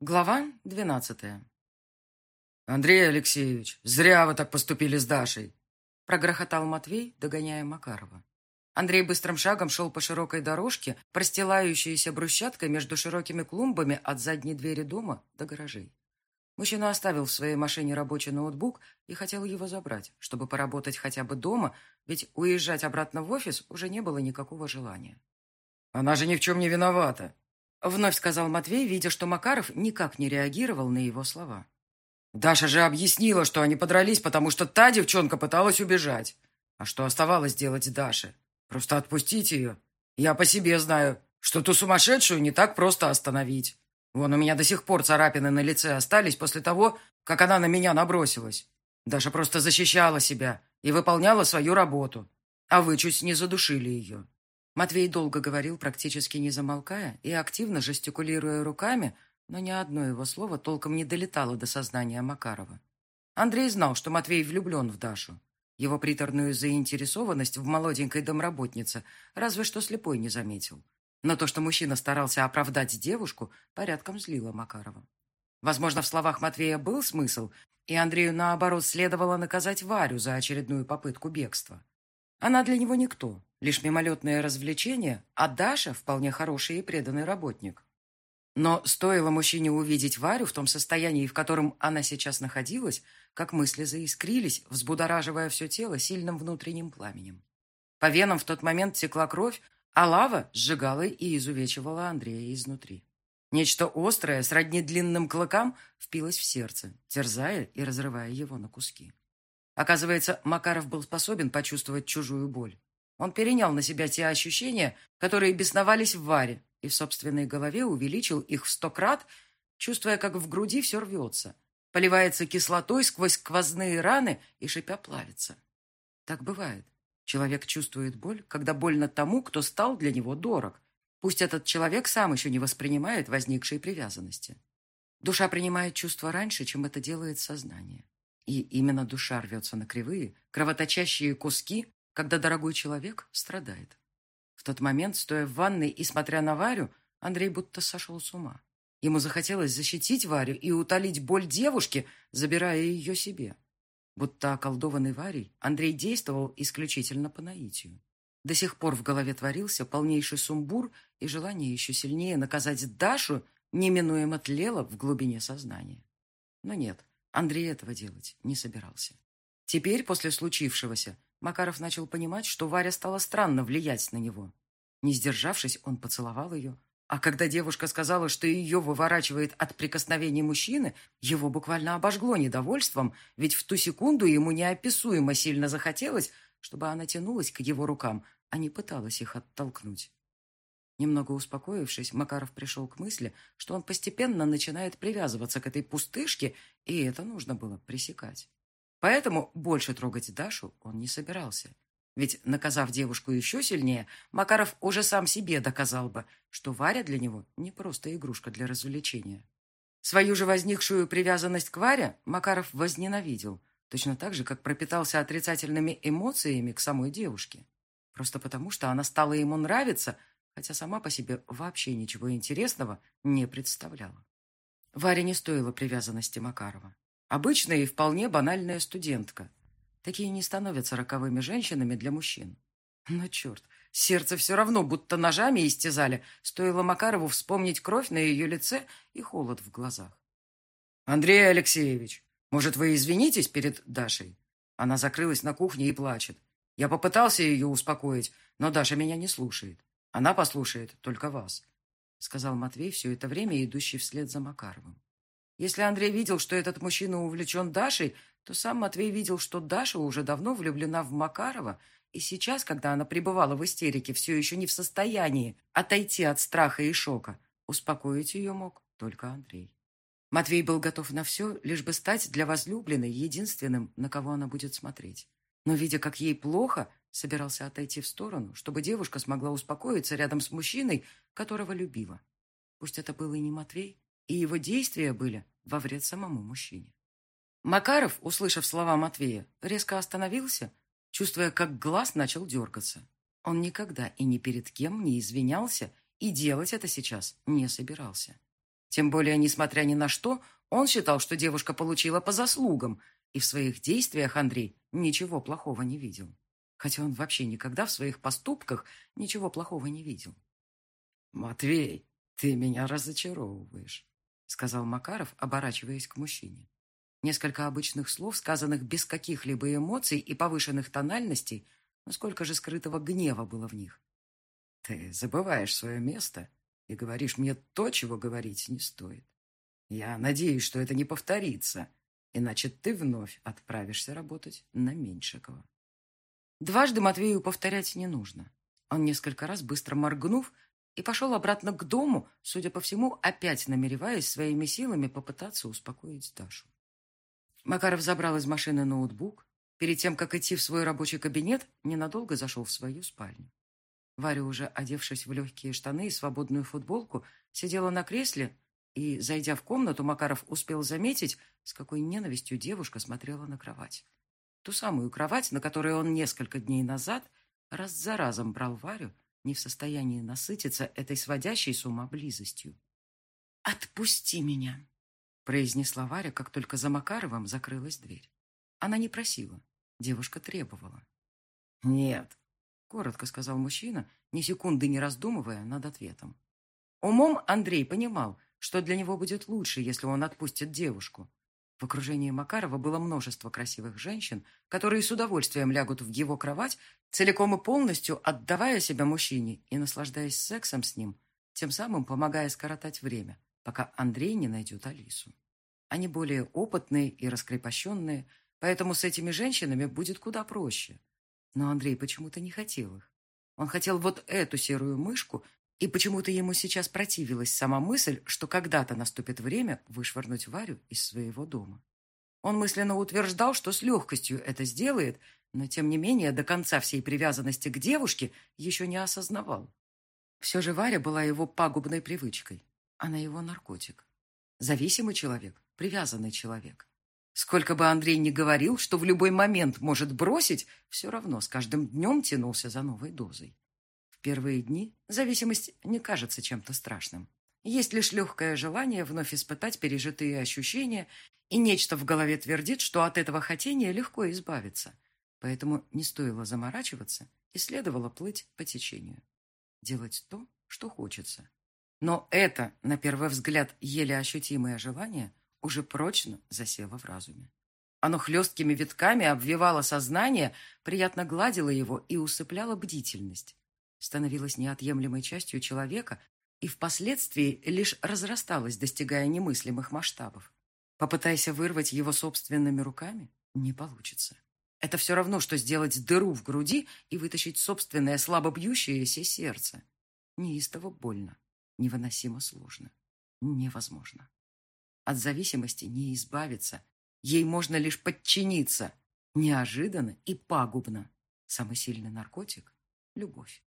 Глава двенадцатая. «Андрей Алексеевич, зря вы так поступили с Дашей!» Прогрохотал Матвей, догоняя Макарова. Андрей быстрым шагом шел по широкой дорожке, простилающейся брусчаткой между широкими клумбами от задней двери дома до гаражей. Мужчина оставил в своей машине рабочий ноутбук и хотел его забрать, чтобы поработать хотя бы дома, ведь уезжать обратно в офис уже не было никакого желания. «Она же ни в чем не виновата!» Вновь сказал Матвей, видя, что Макаров никак не реагировал на его слова. Даша же объяснила, что они подрались, потому что та девчонка пыталась убежать. А что оставалось делать Даше? Просто отпустить ее. Я по себе знаю, что ту сумасшедшую не так просто остановить. Вон у меня до сих пор царапины на лице остались после того, как она на меня набросилась. Даша просто защищала себя и выполняла свою работу. А вы чуть не задушили ее. Матвей долго говорил, практически не замолкая и активно жестикулируя руками, но ни одно его слово толком не долетало до сознания Макарова. Андрей знал, что Матвей влюблен в Дашу. Его приторную заинтересованность в молоденькой домработнице разве что слепой не заметил. Но то, что мужчина старался оправдать девушку, порядком злило Макарова. Возможно, в словах Матвея был смысл, и Андрею, наоборот, следовало наказать Варю за очередную попытку бегства. Она для него никто, лишь мимолетное развлечение, а Даша вполне хороший и преданный работник. Но стоило мужчине увидеть Варю в том состоянии, в котором она сейчас находилась, как мысли заискрились, взбудораживая все тело сильным внутренним пламенем. По венам в тот момент текла кровь, а лава сжигала и изувечивала Андрея изнутри. Нечто острое, сродни длинным клыкам, впилось в сердце, терзая и разрывая его на куски. Оказывается, Макаров был способен почувствовать чужую боль. Он перенял на себя те ощущения, которые бесновались в Варе, и в собственной голове увеличил их в сто крат, чувствуя, как в груди все рвется, поливается кислотой сквозь сквозные раны и шипя плавится. Так бывает. Человек чувствует боль, когда больно тому, кто стал для него дорог. Пусть этот человек сам еще не воспринимает возникшей привязанности. Душа принимает чувство раньше, чем это делает сознание. И именно душа рвется на кривые, кровоточащие куски, когда дорогой человек страдает. В тот момент, стоя в ванной и смотря на Варю, Андрей будто сошел с ума. Ему захотелось защитить Варю и утолить боль девушки, забирая ее себе. Будто околдованный Варей, Андрей действовал исключительно по наитию. До сих пор в голове творился полнейший сумбур, и желание еще сильнее наказать Дашу неминуемо тлело в глубине сознания. Но нет, Андрей этого делать не собирался. Теперь, после случившегося, Макаров начал понимать, что Варя стала странно влиять на него. Не сдержавшись, он поцеловал ее. А когда девушка сказала, что ее выворачивает от прикосновений мужчины, его буквально обожгло недовольством, ведь в ту секунду ему неописуемо сильно захотелось, чтобы она тянулась к его рукам, а не пыталась их оттолкнуть. Немного успокоившись, Макаров пришел к мысли, что он постепенно начинает привязываться к этой пустышке, и это нужно было пресекать. Поэтому больше трогать Дашу он не собирался. Ведь, наказав девушку еще сильнее, Макаров уже сам себе доказал бы, что Варя для него не просто игрушка для развлечения. Свою же возникшую привязанность к Варе Макаров возненавидел, точно так же, как пропитался отрицательными эмоциями к самой девушке. Просто потому, что она стала ему нравиться, хотя сама по себе вообще ничего интересного не представляла. Варе не стоила привязанности Макарова. Обычная и вполне банальная студентка. Такие не становятся роковыми женщинами для мужчин. Но черт, сердце все равно будто ножами истязали, стоило Макарову вспомнить кровь на ее лице и холод в глазах. «Андрей Алексеевич, может, вы извинитесь перед Дашей?» Она закрылась на кухне и плачет. Я попытался ее успокоить, но Даша меня не слушает. Она послушает только вас, — сказал Матвей все это время, идущий вслед за Макаровым. Если Андрей видел, что этот мужчина увлечен Дашей, то сам Матвей видел, что Даша уже давно влюблена в Макарова, и сейчас, когда она пребывала в истерике, все еще не в состоянии отойти от страха и шока, успокоить ее мог только Андрей. Матвей был готов на все, лишь бы стать для возлюбленной единственным, на кого она будет смотреть. Но, видя, как ей плохо, собирался отойти в сторону, чтобы девушка смогла успокоиться рядом с мужчиной, которого любила. Пусть это был и не Матвей, и его действия были во вред самому мужчине. Макаров, услышав слова Матвея, резко остановился, чувствуя, как глаз начал дергаться. Он никогда и ни перед кем не извинялся и делать это сейчас не собирался. Тем более, несмотря ни на что, он считал, что девушка получила по заслугам, и в своих действиях Андрей ничего плохого не видел. Хотя он вообще никогда в своих поступках ничего плохого не видел. «Матвей, ты меня разочаровываешь», — сказал Макаров, оборачиваясь к мужчине. Несколько обычных слов, сказанных без каких-либо эмоций и повышенных тональностей, но сколько же скрытого гнева было в них. «Ты забываешь свое место и говоришь мне то, чего говорить не стоит. Я надеюсь, что это не повторится, иначе ты вновь отправишься работать на Меньшикова». Дважды Матвею повторять не нужно. Он несколько раз, быстро моргнув, и пошел обратно к дому, судя по всему, опять намереваясь своими силами попытаться успокоить Дашу. Макаров забрал из машины ноутбук. Перед тем, как идти в свой рабочий кабинет, ненадолго зашел в свою спальню. Варя, уже одевшись в легкие штаны и свободную футболку, сидела на кресле, и, зайдя в комнату, Макаров успел заметить, с какой ненавистью девушка смотрела на кровать. Ту самую кровать, на которой он несколько дней назад раз за разом брал Варю, не в состоянии насытиться этой сводящей с ума близостью. «Отпусти меня!» — произнесла Варя, как только за Макаровым закрылась дверь. Она не просила, девушка требовала. «Нет», — коротко сказал мужчина, ни секунды не раздумывая над ответом. Умом Андрей понимал, что для него будет лучше, если он отпустит девушку, в окружении Макарова было множество красивых женщин, которые с удовольствием лягут в его кровать, целиком и полностью отдавая себя мужчине и наслаждаясь сексом с ним, тем самым помогая скоротать время, пока Андрей не найдет Алису. Они более опытные и раскрепощенные, поэтому с этими женщинами будет куда проще. Но Андрей почему-то не хотел их. Он хотел вот эту серую мышку, и почему-то ему сейчас противилась сама мысль, что когда-то наступит время вышвырнуть Варю из своего дома. Он мысленно утверждал, что с легкостью это сделает, но, тем не менее, до конца всей привязанности к девушке еще не осознавал. Все же Варя была его пагубной привычкой. Она его наркотик. Зависимый человек, привязанный человек. Сколько бы Андрей ни говорил, что в любой момент может бросить, все равно с каждым днем тянулся за новой дозой первые дни зависимость не кажется чем-то страшным. Есть лишь легкое желание вновь испытать пережитые ощущения, и нечто в голове твердит, что от этого хотения легко избавиться. Поэтому не стоило заморачиваться и следовало плыть по течению. Делать то, что хочется. Но это, на первый взгляд, еле ощутимое желание уже прочно засело в разуме. Оно хлесткими витками обвивало сознание, приятно гладило его и усыпляло бдительность становилась неотъемлемой частью человека и впоследствии лишь разрасталась, достигая немыслимых масштабов. Попытайся вырвать его собственными руками – не получится. Это все равно, что сделать дыру в груди и вытащить собственное слабо бьющееся сердце. Неистово больно, невыносимо сложно, невозможно. От зависимости не избавиться, ей можно лишь подчиниться. Неожиданно и пагубно. Самый сильный наркотик – любовь.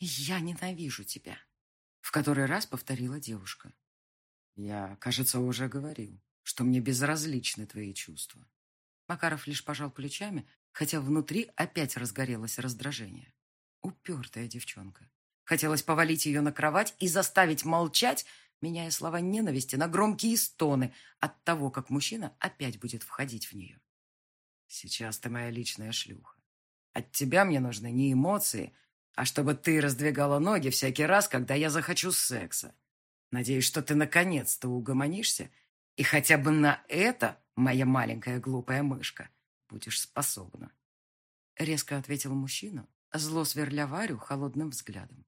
«Я ненавижу тебя», — в который раз повторила девушка. «Я, кажется, уже говорил, что мне безразличны твои чувства». Макаров лишь пожал плечами, хотя внутри опять разгорелось раздражение. Упертая девчонка. Хотелось повалить ее на кровать и заставить молчать, меняя слова ненависти на громкие стоны от того, как мужчина опять будет входить в нее. «Сейчас ты моя личная шлюха. От тебя мне нужны не эмоции, а чтобы ты раздвигала ноги всякий раз, когда я захочу секса. Надеюсь, что ты наконец-то угомонишься, и хотя бы на это, моя маленькая глупая мышка, будешь способна. Резко ответил мужчина, зло сверля Варю холодным взглядом.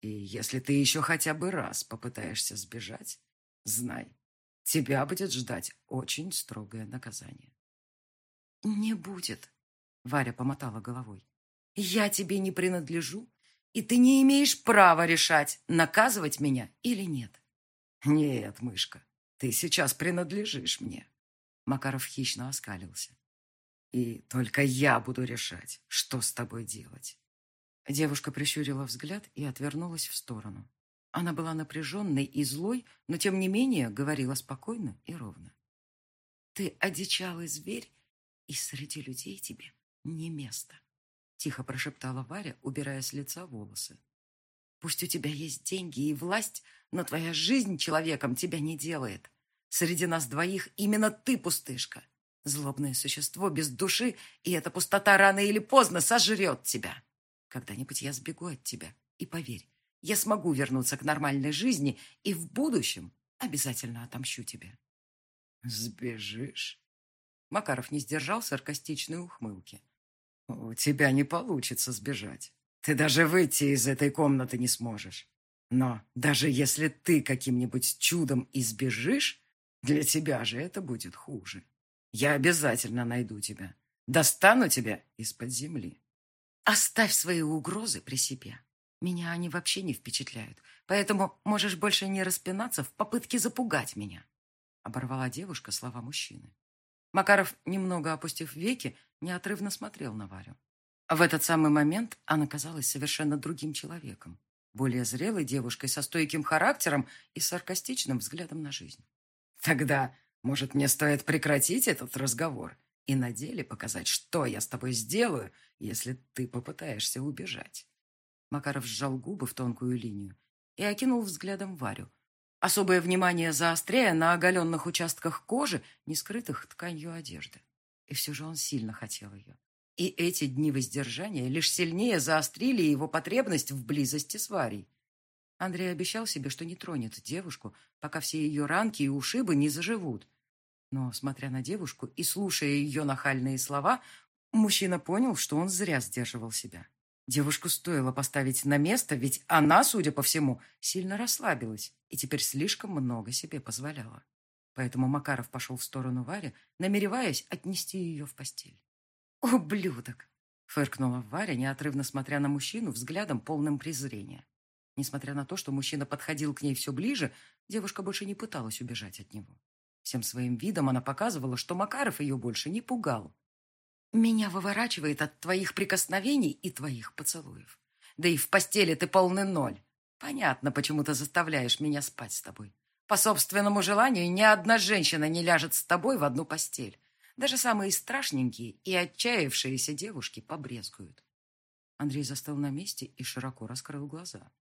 И если ты еще хотя бы раз попытаешься сбежать, знай, тебя будет ждать очень строгое наказание. «Не будет», — Варя помотала головой. Я тебе не принадлежу, и ты не имеешь права решать, наказывать меня или нет. Нет, мышка, ты сейчас принадлежишь мне. Макаров хищно оскалился. И только я буду решать, что с тобой делать. Девушка прищурила взгляд и отвернулась в сторону. Она была напряженной и злой, но тем не менее говорила спокойно и ровно. «Ты одичалый зверь, и среди людей тебе не место. Тихо прошептала Варя, убирая с лица волосы. Пусть у тебя есть деньги и власть, Но твоя жизнь человеком тебя не делает. Среди нас двоих именно ты пустышка. Злобное существо без души, и эта пустота рано или поздно сожрет тебя. Когда-нибудь я сбегу от тебя, и поверь, я смогу вернуться к нормальной жизни, и в будущем обязательно отомщу тебе. Сбежишь? Макаров не сдержал саркастичной ухмылки. У тебя не получится сбежать. Ты даже выйти из этой комнаты не сможешь. Но даже если ты каким-нибудь чудом избежишь, для тебя же это будет хуже. Я обязательно найду тебя. Достану тебя из-под земли. Оставь свои угрозы при себе. Меня они вообще не впечатляют, поэтому можешь больше не распинаться в попытке запугать меня. Оборвала девушка слова мужчины. Макаров, немного опустив веки, неотрывно смотрел на Варю. В этот самый момент она казалась совершенно другим человеком, более зрелой девушкой со стойким характером и саркастичным взглядом на жизнь. Тогда, может, мне стоит прекратить этот разговор и на деле показать, что я с тобой сделаю, если ты попытаешься убежать. Макаров сжал губы в тонкую линию и окинул взглядом Варю, особое внимание заостряя на оголенных участках кожи, не скрытых тканью одежды. И все же он сильно хотел ее. И эти дни воздержания лишь сильнее заострили его потребность в близости с Варей. Андрей обещал себе, что не тронет девушку, пока все ее ранки и ушибы не заживут. Но, смотря на девушку и слушая ее нахальные слова, мужчина понял, что он зря сдерживал себя. Девушку стоило поставить на место, ведь она, судя по всему, сильно расслабилась и теперь слишком много себе позволяла. Поэтому Макаров пошел в сторону Вари, намереваясь отнести ее в постель. «Ублюдок!» — фыркнула Варя, неотрывно смотря на мужчину взглядом полным презрения. Несмотря на то, что мужчина подходил к ней все ближе, девушка больше не пыталась убежать от него. Всем своим видом она показывала, что Макаров ее больше не пугал. «Меня выворачивает от твоих прикосновений и твоих поцелуев. Да и в постели ты полный ноль. Понятно, почему ты заставляешь меня спать с тобой. По собственному желанию ни одна женщина не ляжет с тобой в одну постель. Даже самые страшненькие и отчаявшиеся девушки побрезгуют». Андрей застыл на месте и широко раскрыл глаза.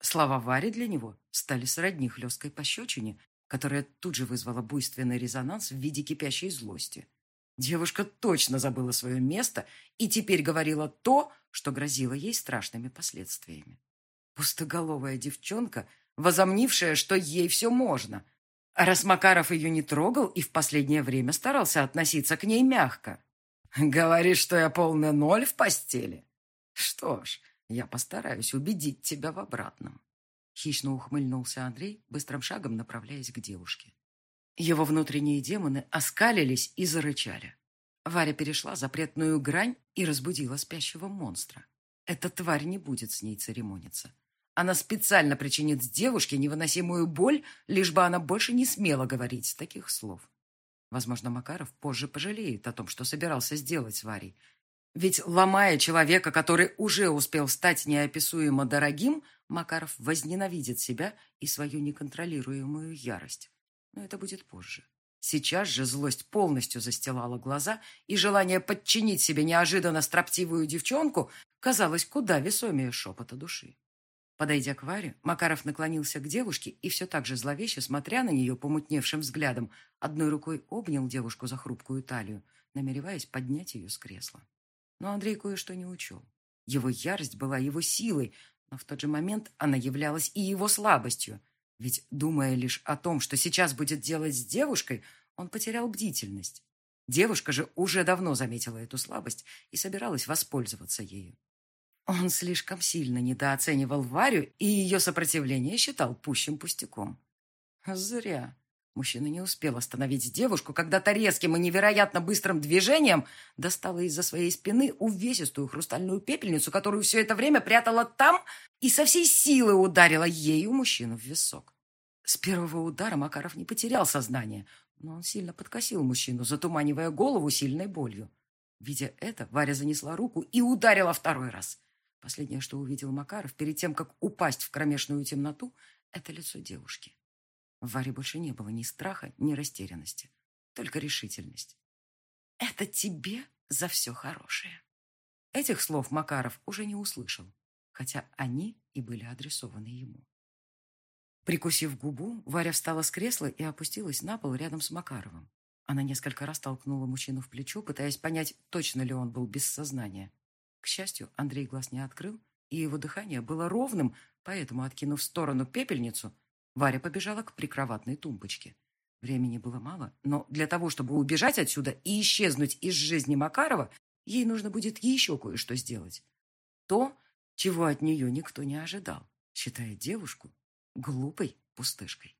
Слова Вари для него стали сродни хлесткой пощечине, которая тут же вызвала буйственный резонанс в виде кипящей злости. Девушка точно забыла свое место и теперь говорила то, что грозило ей страшными последствиями. Пустоголовая девчонка, возомнившая, что ей все можно. А раз Макаров ее не трогал и в последнее время старался относиться к ней мягко. «Говоришь, что я полный ноль в постели? Что ж, я постараюсь убедить тебя в обратном. Хищно ухмыльнулся Андрей, быстрым шагом направляясь к девушке. Его внутренние демоны оскалились и зарычали. Варя перешла запретную грань и разбудила спящего монстра. Эта тварь не будет с ней церемониться. Она специально причинит девушке невыносимую боль, лишь бы она больше не смела говорить таких слов. Возможно, Макаров позже пожалеет о том, что собирался сделать с Варей, ведь, ломая человека, который уже успел стать неописуемо дорогим, Макаров возненавидит себя и свою неконтролируемую ярость. Но это будет позже. Сейчас же злость полностью застилала глаза, и желание подчинить себе неожиданно строптивую девчонку казалось куда весомее шепота души. Подойдя к Варе, Макаров наклонился к девушке и все так же зловеще, смотря на нее помутневшим взглядом, одной рукой обнял девушку за хрупкую талию, намереваясь поднять ее с кресла. Но Андрей кое-что не учел. Его ярость была его силой, но в тот же момент она являлась и его слабостью. Ведь, думая лишь о том, что сейчас будет делать с девушкой, он потерял бдительность. Девушка же уже давно заметила эту слабость и собиралась воспользоваться ею. Он слишком сильно недооценивал Варю и ее сопротивление считал пущим пустяком. Зря. Мужчина не успел остановить девушку, когда та резким и невероятно быстрым движением достала из-за своей спины увесистую хрустальную пепельницу, которую все это время прятала там, и со всей силы ударила ею мужчину в висок. С первого удара Макаров не потерял сознание, но он сильно подкосил мужчину, затуманивая голову сильной болью. Видя это, Варя занесла руку и ударила второй раз. Последнее, что увидел Макаров перед тем, как упасть в кромешную темноту, это лицо девушки. В Варе больше не было ни страха, ни растерянности, только решительность. «Это тебе за все хорошее». Этих слов Макаров уже не услышал, хотя они и были адресованы ему. Прикусив губу, Варя встала с кресла и опустилась на пол рядом с Макаровым. Она несколько раз толкнула мужчину в плечо, пытаясь понять, точно ли он был без сознания. К счастью, Андрей глаз не открыл, и его дыхание было ровным, поэтому, откинув в сторону пепельницу, Варя побежала к прикроватной тумбочке. Времени было мало, но для того, чтобы убежать отсюда и исчезнуть из жизни Макарова, ей нужно будет еще кое-что сделать. То, чего от нее никто не ожидал, считая девушку глупой пустышкой.